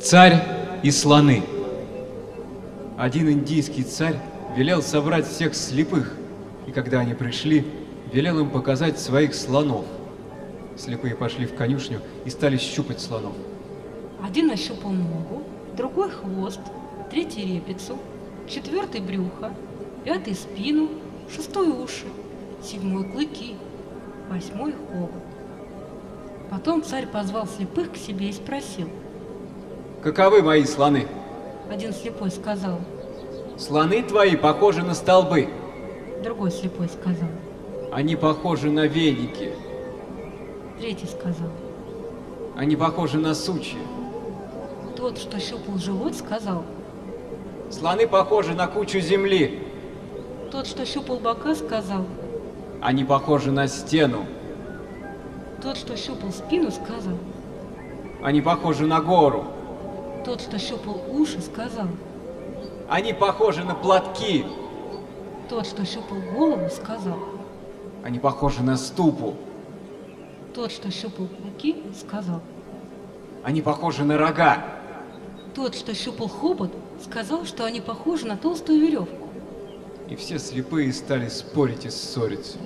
Царь и слоны. Один индийский царь велел собрать всех слепых, и когда они пришли, велел им показать своих слонов. Слепые пошли в конюшню и стали щупать слонов. Один ощупал ногу, другой хвост, третий репицу, четвертый брюхо, пятый спину, шестой уши, седьмой клыки, восьмой хобот. Потом царь позвал слепых к себе и спросил. Каковы мои слоны? Один слепой сказал, Слоны твои похожи на столбы. другой слепой сказал, Они похожи на веники. третий сказал. Они похожи на сучья. Тот, что щупал живот, сказал. Слоны похожи на кучу земли. Тот, что щупал бока, сказал. Они похожи на стену. Тот, что щупал спину, сказал. Они похожи на гору. Тот, что щупал уши, сказал. Они похожи на платки. Тот, что щупал голову, сказал. Они похожи на ступу. Тот, что щупал клыки, сказал. Они похожи на рога. Тот, что щупал хобот, сказал, что они похожи на толстую веревку. И все слепые стали спорить и ссориться.